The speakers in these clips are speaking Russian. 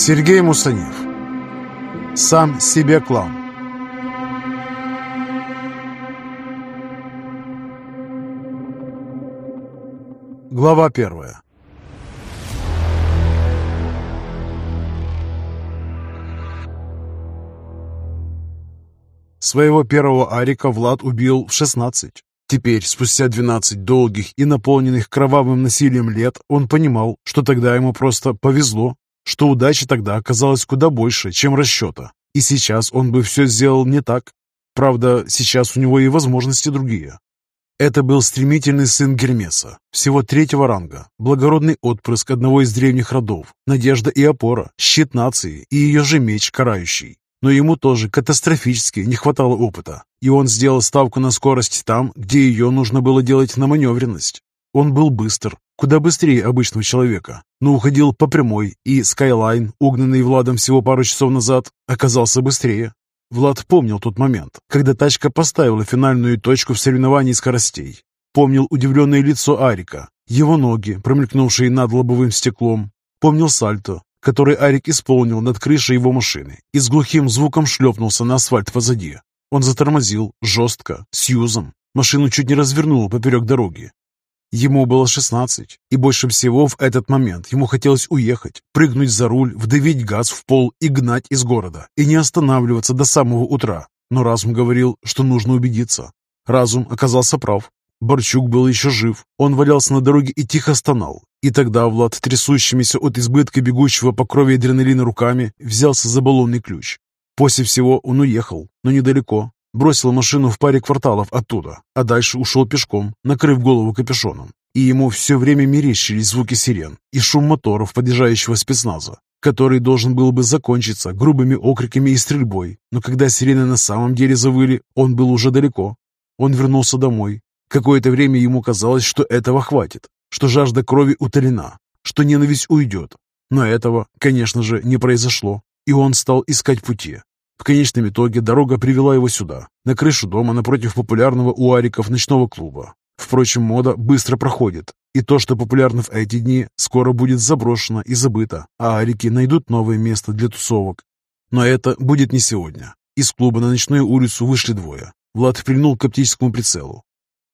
Сергей Мусанев. Сам себе клан. Глава первая. Своего первого Арика Влад убил в 16. Теперь, спустя 12 долгих и наполненных кровавым насилием лет, он понимал, что тогда ему просто повезло, что удачи тогда оказалось куда больше, чем расчета. И сейчас он бы все сделал не так. Правда, сейчас у него и возможности другие. Это был стремительный сын Гермеса, всего третьего ранга, благородный отпрыск одного из древних родов, надежда и опора, щит нации и ее же меч карающий. Но ему тоже катастрофически не хватало опыта, и он сделал ставку на скорость там, где ее нужно было делать на маневренность. Он был быстр, куда быстрее обычного человека, но уходил по прямой, и Skyline, угнанный Владом всего пару часов назад, оказался быстрее. Влад помнил тот момент, когда тачка поставила финальную точку в соревновании скоростей. Помнил удивленное лицо Арика, его ноги, промелькнувшие над лобовым стеклом. Помнил сальто, который Арик исполнил над крышей его машины и с глухим звуком шлепнулся на асфальт позади. Он затормозил, жестко, с юзом. Машину чуть не развернуло поперек дороги. Ему было шестнадцать, и больше всего в этот момент ему хотелось уехать, прыгнуть за руль, вдавить газ в пол и гнать из города, и не останавливаться до самого утра. Но разум говорил, что нужно убедиться. Разум оказался прав. Борчук был еще жив. Он валялся на дороге и тихо стонал. И тогда Влад, трясущимися от избытка бегущего по крови адреналина руками, взялся за баллонный ключ. После всего он уехал, но недалеко. Бросил машину в паре кварталов оттуда, а дальше ушел пешком, накрыв голову капюшоном. И ему все время мерещились звуки сирен и шум моторов подъезжающего спецназа, который должен был бы закончиться грубыми окриками и стрельбой. Но когда сирены на самом деле завыли, он был уже далеко. Он вернулся домой, Какое-то время ему казалось, что этого хватит, что жажда крови утолена, что ненависть уйдет. Но этого, конечно же, не произошло, и он стал искать пути. В конечном итоге дорога привела его сюда, на крышу дома напротив популярного у ариков ночного клуба. Впрочем, мода быстро проходит, и то, что популярно в эти дни, скоро будет заброшено и забыто, а арики найдут новое место для тусовок. Но это будет не сегодня. Из клуба на ночную улицу вышли двое. Влад прильнул к оптическому прицелу.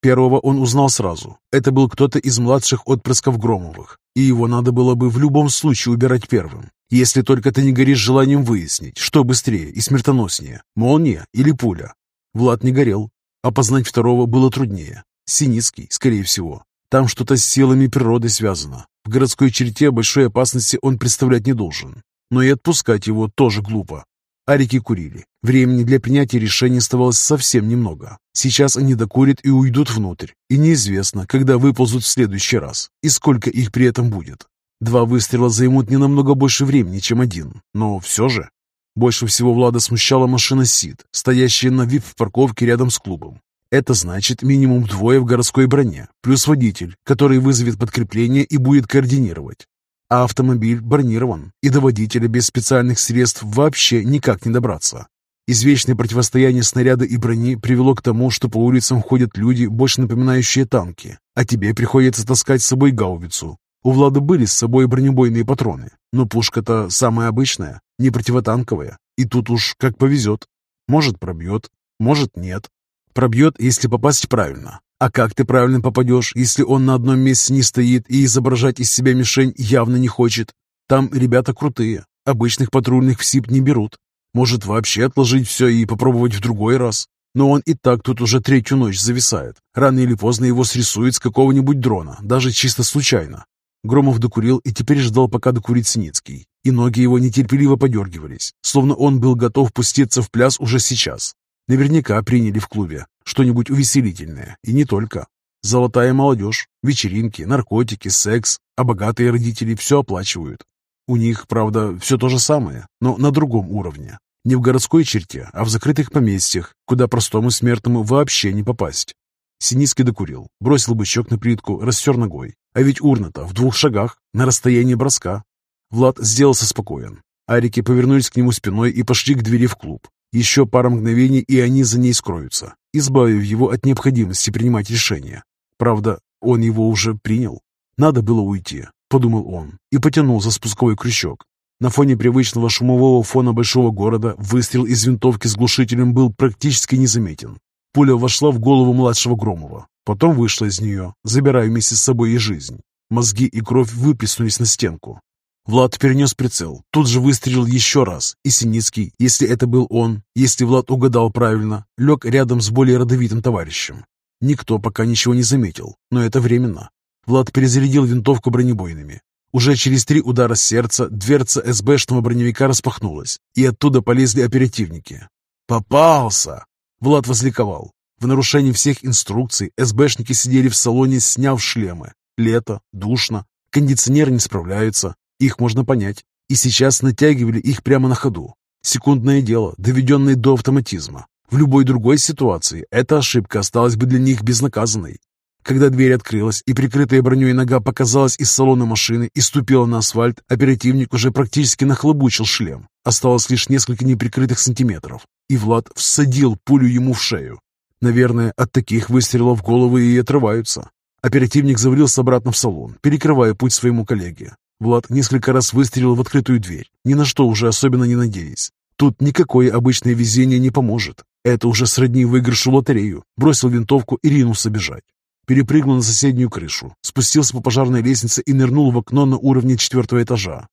Первого он узнал сразу. Это был кто-то из младших отпрысков Громовых, и его надо было бы в любом случае убирать первым. Если только ты не горишь желанием выяснить, что быстрее и смертоноснее, молния или пуля. Влад не горел. Опознать второго было труднее. Синицкий, скорее всего. Там что-то с силами природы связано. В городской черте большой опасности он представлять не должен. Но и отпускать его тоже глупо. Арики курили. Времени для принятия решений оставалось совсем немного. Сейчас они докурят и уйдут внутрь. И неизвестно, когда выползут в следующий раз, и сколько их при этом будет. Два выстрела займут не намного больше времени, чем один. Но все же. Больше всего Влада смущала машина СИД, стоящая на ВИП-парковке рядом с клубом. Это значит минимум двое в городской броне, плюс водитель, который вызовет подкрепление и будет координировать а автомобиль бронирован, и до водителя без специальных средств вообще никак не добраться. Извечное противостояние снаряда и брони привело к тому, что по улицам ходят люди, больше напоминающие танки, а тебе приходится таскать с собой гаубицу. У Влада были с собой бронебойные патроны, но пушка-то самая обычная, не противотанковая, и тут уж как повезет. Может пробьет, может нет. Пробьет, если попасть правильно, а как ты правильно попадешь, если он на одном месте не стоит и изображать из себя мишень явно не хочет? Там ребята крутые, обычных патрульных в СИП не берут. Может вообще отложить все и попробовать в другой раз? Но он и так тут уже третью ночь зависает. Рано или поздно его срисуют с какого-нибудь дрона, даже чисто случайно. Громов докурил и теперь ждал, пока докурит Синицкий. И ноги его нетерпеливо подергивались, словно он был готов пуститься в пляс уже сейчас. Наверняка приняли в клубе что-нибудь увеселительное, и не только. Золотая молодежь, вечеринки, наркотики, секс, а богатые родители все оплачивают. У них, правда, все то же самое, но на другом уровне. Не в городской черте, а в закрытых поместьях, куда простому смертному вообще не попасть. Синицкий докурил, бросил бычок на плитку, растер ногой. А ведь урна-то в двух шагах, на расстоянии броска. Влад сделался спокоен. Арики повернулись к нему спиной и пошли к двери в клуб. Еще пара мгновений, и они за ней скроются, избавив его от необходимости принимать решения. Правда, он его уже принял. Надо было уйти, подумал он, и потянул за спусковой крючок. На фоне привычного шумового фона большого города выстрел из винтовки с глушителем был практически незаметен. Пуля вошла в голову младшего Громова, потом вышла из нее, забирая вместе с собой и жизнь. Мозги и кровь выплеснулись на стенку. Влад перенес прицел, тут же выстрелил еще раз, и Синицкий, если это был он, если Влад угадал правильно, лег рядом с более родовитым товарищем. Никто пока ничего не заметил, но это временно. Влад перезарядил винтовку бронебойными. Уже через три удара сердца дверца СБшного броневика распахнулась, и оттуда полезли оперативники. «Попался!» Влад возликовал. В нарушении всех инструкций СБшники сидели в салоне, сняв шлемы. Лето, душно, кондиционер не справляется, их можно понять. И сейчас натягивали их прямо на ходу. Секундное дело, доведенное до автоматизма. В любой другой ситуации эта ошибка осталась бы для них безнаказанной. Когда дверь открылась и прикрытая броней нога показалась из салона машины и ступила на асфальт, оперативник уже практически нахлобучил шлем. Осталось лишь несколько неприкрытых сантиметров, и Влад всадил пулю ему в шею. Наверное, от таких выстрелов головы и отрываются. Оперативник завалился обратно в салон, перекрывая путь своему коллеге. Влад несколько раз выстрелил в открытую дверь, ни на что уже особенно не надеясь. Тут никакое обычное везение не поможет. Это уже сродни выигрышу лотерею. Бросил винтовку и ринулся бежать. Перепрыгнул на соседнюю крышу, спустился по пожарной лестнице и нырнул в окно на уровне четвертого этажа.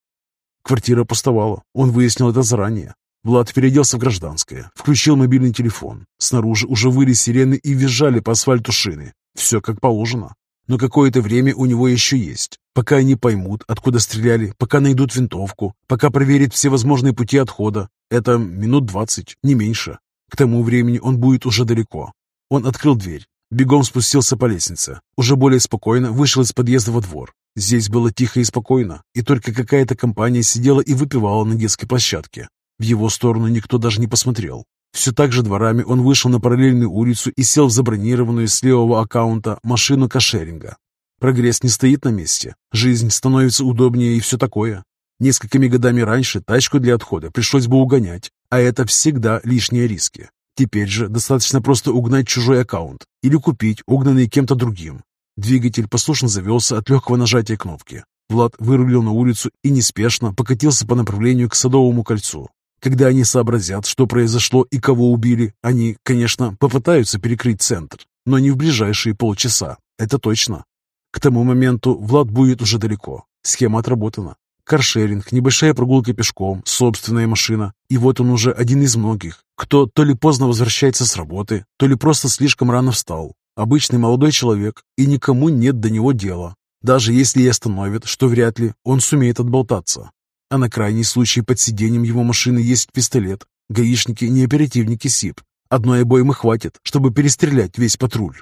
Квартира пустовала, он выяснил это заранее. Влад переоделся в гражданское, включил мобильный телефон. Снаружи уже выли сирены и визжали по асфальту шины. Все как положено. Но какое-то время у него еще есть. Пока они поймут, откуда стреляли, пока найдут винтовку, пока проверят все возможные пути отхода. Это минут двадцать, не меньше. К тому времени он будет уже далеко. Он открыл дверь, Бегом спустился по лестнице. Уже более спокойно вышел из подъезда во двор. Здесь было тихо и спокойно, и только какая-то компания сидела и выпивала на детской площадке. В его сторону никто даже не посмотрел. Все так же дворами он вышел на параллельную улицу и сел в забронированную с левого аккаунта машину кошеринга. Прогресс не стоит на месте. Жизнь становится удобнее и все такое. Несколькими годами раньше тачку для отхода пришлось бы угонять, а это всегда лишние риски. Теперь же достаточно просто угнать чужой аккаунт или купить угнанный кем-то другим. Двигатель послушно завелся от легкого нажатия кнопки. Влад вырулил на улицу и неспешно покатился по направлению к Садовому кольцу. Когда они сообразят, что произошло и кого убили, они, конечно, попытаются перекрыть центр, но не в ближайшие полчаса, это точно. К тому моменту Влад будет уже далеко. Схема отработана. Каршеринг, небольшая прогулка пешком, собственная машина. И вот он уже один из многих, кто то ли поздно возвращается с работы, то ли просто слишком рано встал. Обычный молодой человек, и никому нет до него дела. Даже если и остановят, что вряд ли, он сумеет отболтаться. А на крайний случай под сиденьем его машины есть пистолет. Гаишники не оперативники СИП. Одной обоймы хватит, чтобы перестрелять весь патруль.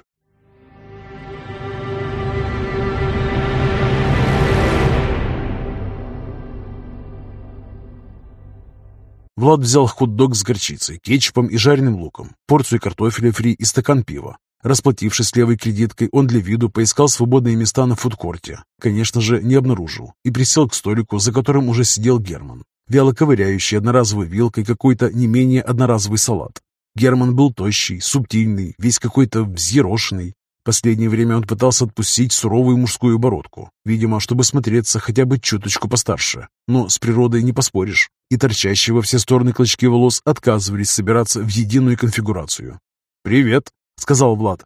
Влад взял хот-дог с горчицей, кетчупом и жареным луком, порцию картофеля фри и стакан пива. Расплатившись левой кредиткой, он для виду поискал свободные места на фудкорте. Конечно же, не обнаружил и присел к столику, за которым уже сидел Герман, вяло ковыряющий одноразовой вилкой какой-то не менее одноразовый салат. Герман был тощий, субтильный, весь какой-то взъерошенный. Последнее время он пытался отпустить суровую мужскую бородку, видимо, чтобы смотреться хотя бы чуточку постарше. Но с природой не поспоришь и торчащие во все стороны клочки волос отказывались собираться в единую конфигурацию. «Привет», — сказал Влад.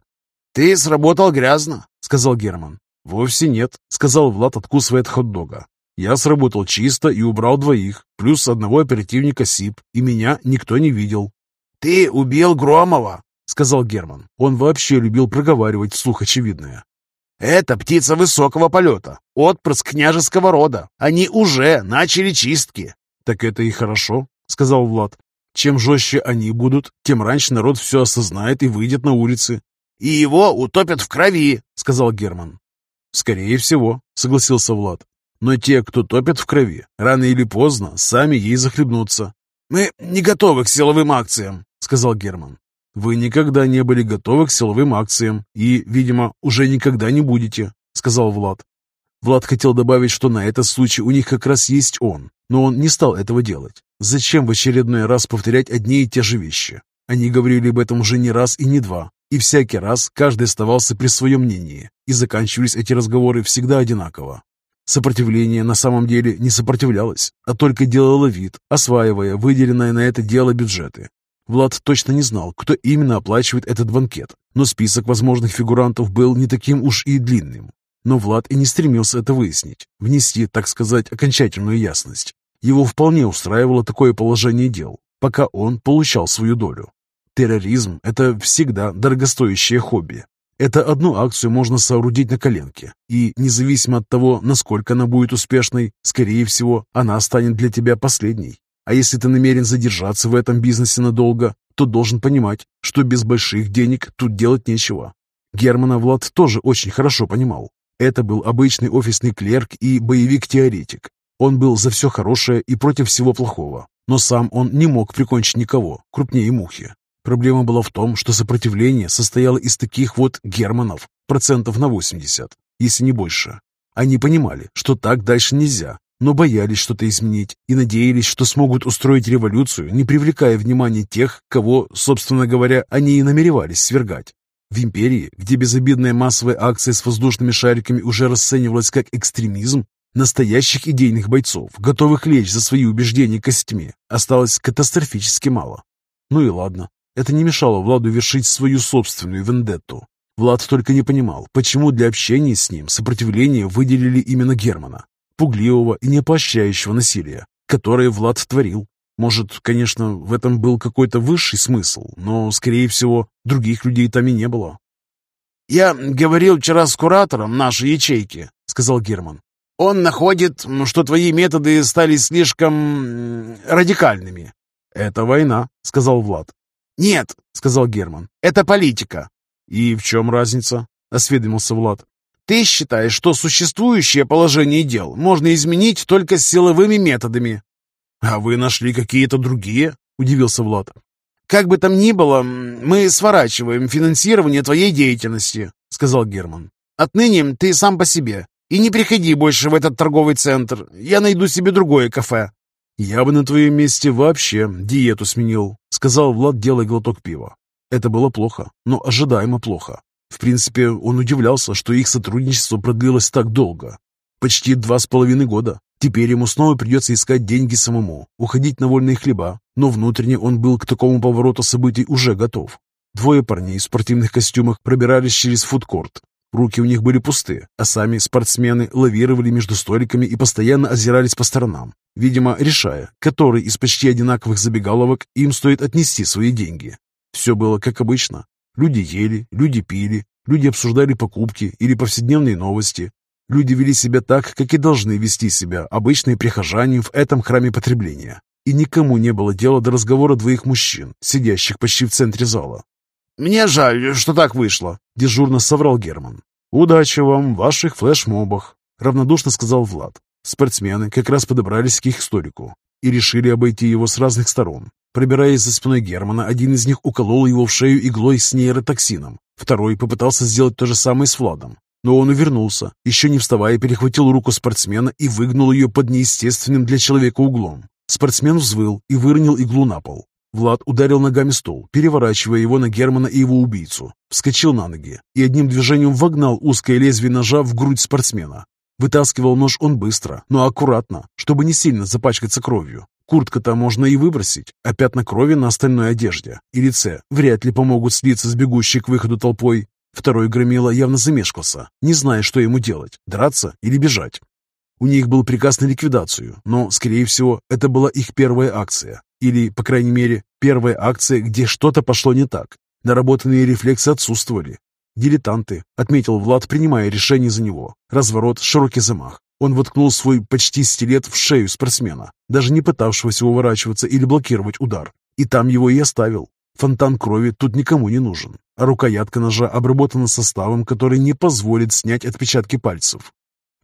«Ты сработал грязно», — сказал Герман. «Вовсе нет», — сказал Влад, откусывая от хот-дога. «Я сработал чисто и убрал двоих, плюс одного оперативника СИП, и меня никто не видел». «Ты убил Громова», — сказал Герман. Он вообще любил проговаривать вслух очевидное. «Это птица высокого полета, отпрыск княжеского рода. Они уже начали чистки». «Так это и хорошо», — сказал Влад. «Чем жестче они будут, тем раньше народ все осознает и выйдет на улицы». «И его утопят в крови», — сказал Герман. «Скорее всего», — согласился Влад. «Но те, кто топят в крови, рано или поздно сами ей захлебнутся». «Мы не готовы к силовым акциям», — сказал Герман. «Вы никогда не были готовы к силовым акциям и, видимо, уже никогда не будете», — сказал Влад. Влад хотел добавить, что на этот случай у них как раз есть он, но он не стал этого делать. Зачем в очередной раз повторять одни и те же вещи? Они говорили об этом уже не раз и не два, и всякий раз каждый оставался при своем мнении, и заканчивались эти разговоры всегда одинаково. Сопротивление на самом деле не сопротивлялось, а только делало вид, осваивая выделенные на это дело бюджеты. Влад точно не знал, кто именно оплачивает этот банкет, но список возможных фигурантов был не таким уж и длинным. Но Влад и не стремился это выяснить, внести, так сказать, окончательную ясность. Его вполне устраивало такое положение дел, пока он получал свою долю. Терроризм – это всегда дорогостоящее хобби. Это одну акцию можно соорудить на коленке, и независимо от того, насколько она будет успешной, скорее всего, она станет для тебя последней. А если ты намерен задержаться в этом бизнесе надолго, то должен понимать, что без больших денег тут делать нечего. Германа Влад тоже очень хорошо понимал. Это был обычный офисный клерк и боевик-теоретик. Он был за все хорошее и против всего плохого, но сам он не мог прикончить никого, крупнее мухи. Проблема была в том, что сопротивление состояло из таких вот германов, процентов на 80, если не больше. Они понимали, что так дальше нельзя, но боялись что-то изменить и надеялись, что смогут устроить революцию, не привлекая внимания тех, кого, собственно говоря, они и намеревались свергать. В империи, где безобидная массовая акция с воздушными шариками уже расценивалась как экстремизм, настоящих идейных бойцов, готовых лечь за свои убеждения костями, осталось катастрофически мало. Ну и ладно, это не мешало Владу вершить свою собственную вендетту. Влад только не понимал, почему для общения с ним сопротивление выделили именно Германа пугливого и не поощряющего насилия, которое Влад творил. Может, конечно, в этом был какой-то высший смысл, но, скорее всего, других людей там и не было. «Я говорил вчера с куратором нашей ячейки», — сказал Герман. «Он находит, что твои методы стали слишком радикальными». «Это война», — сказал Влад. «Нет», — сказал Герман, — «это политика». «И в чем разница?» — осведомился Влад. Ты считаешь, что существующее положение дел можно изменить только силовыми методами. А вы нашли какие-то другие? Удивился Влад. Как бы там ни было, мы сворачиваем финансирование твоей деятельности, сказал Герман. Отныне ты сам по себе. И не приходи больше в этот торговый центр. Я найду себе другое кафе. Я бы на твоем месте вообще диету сменил, сказал Влад, делая глоток пива. Это было плохо, но ожидаемо плохо. В принципе, он удивлялся, что их сотрудничество продлилось так долго. Почти два с половиной года. Теперь ему снова придется искать деньги самому, уходить на вольные хлеба, но внутренне он был к такому повороту событий уже готов. Двое парней в спортивных костюмах пробирались через фудкорт. Руки у них были пусты, а сами спортсмены лавировали между столиками и постоянно озирались по сторонам, видимо, решая, который из почти одинаковых забегаловок им стоит отнести свои деньги. Все было как обычно. Люди ели, люди пили, люди обсуждали покупки или повседневные новости. Люди вели себя так, как и должны вести себя обычные прихожане в этом храме потребления. И никому не было дела до разговора двоих мужчин, сидящих почти в центре зала. «Мне жаль, что так вышло», — дежурно соврал Герман. «Удачи вам в ваших флешмобах», — равнодушно сказал Влад. Спортсмены как раз подобрались к их историку и решили обойти его с разных сторон. Пробираясь за спиной Германа, один из них уколол его в шею иглой с нейротоксином. Второй попытался сделать то же самое с Владом. Но он увернулся, еще не вставая, перехватил руку спортсмена и выгнул ее под неестественным для человека углом. Спортсмен взвыл и выронил иглу на пол. Влад ударил ногами стол, переворачивая его на Германа и его убийцу. Вскочил на ноги и одним движением вогнал узкое лезвие ножа в грудь спортсмена. Вытаскивал нож он быстро, но аккуратно, чтобы не сильно запачкаться кровью. Куртка-то можно и выбросить, а пятна крови на остальной одежде и лице вряд ли помогут слиться с бегущей к выходу толпой. Второй громила явно замешкался, не зная, что ему делать, драться или бежать. У них был приказ на ликвидацию, но, скорее всего, это была их первая акция. Или, по крайней мере, первая акция, где что-то пошло не так. Наработанные рефлексы отсутствовали. «Дилетанты», — отметил Влад, принимая решение за него. Разворот, широкий замах. Он воткнул свой почти стилет в шею спортсмена, даже не пытавшегося уворачиваться или блокировать удар. И там его и оставил. Фонтан крови тут никому не нужен, а рукоятка ножа обработана составом, который не позволит снять отпечатки пальцев.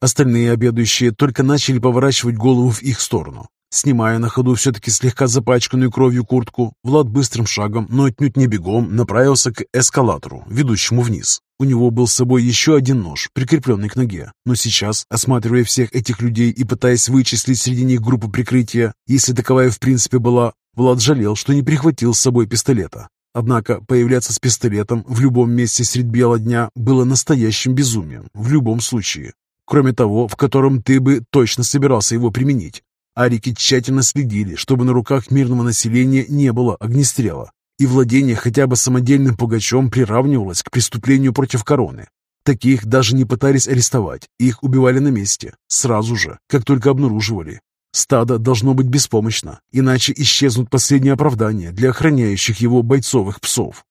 Остальные обедающие только начали поворачивать голову в их сторону. Снимая на ходу все-таки слегка запачканную кровью куртку, Влад быстрым шагом, но отнюдь не бегом, направился к эскалатору, ведущему вниз. У него был с собой еще один нож, прикрепленный к ноге. Но сейчас, осматривая всех этих людей и пытаясь вычислить среди них группу прикрытия, если таковая в принципе была, Влад жалел, что не прихватил с собой пистолета. Однако появляться с пистолетом в любом месте средь бела дня было настоящим безумием, в любом случае. Кроме того, в котором ты бы точно собирался его применить. Арики тщательно следили, чтобы на руках мирного населения не было огнестрела, и владение хотя бы самодельным пугачом приравнивалось к преступлению против короны. Таких даже не пытались арестовать, их убивали на месте, сразу же, как только обнаруживали. Стадо должно быть беспомощно, иначе исчезнут последние оправдания для охраняющих его бойцовых псов.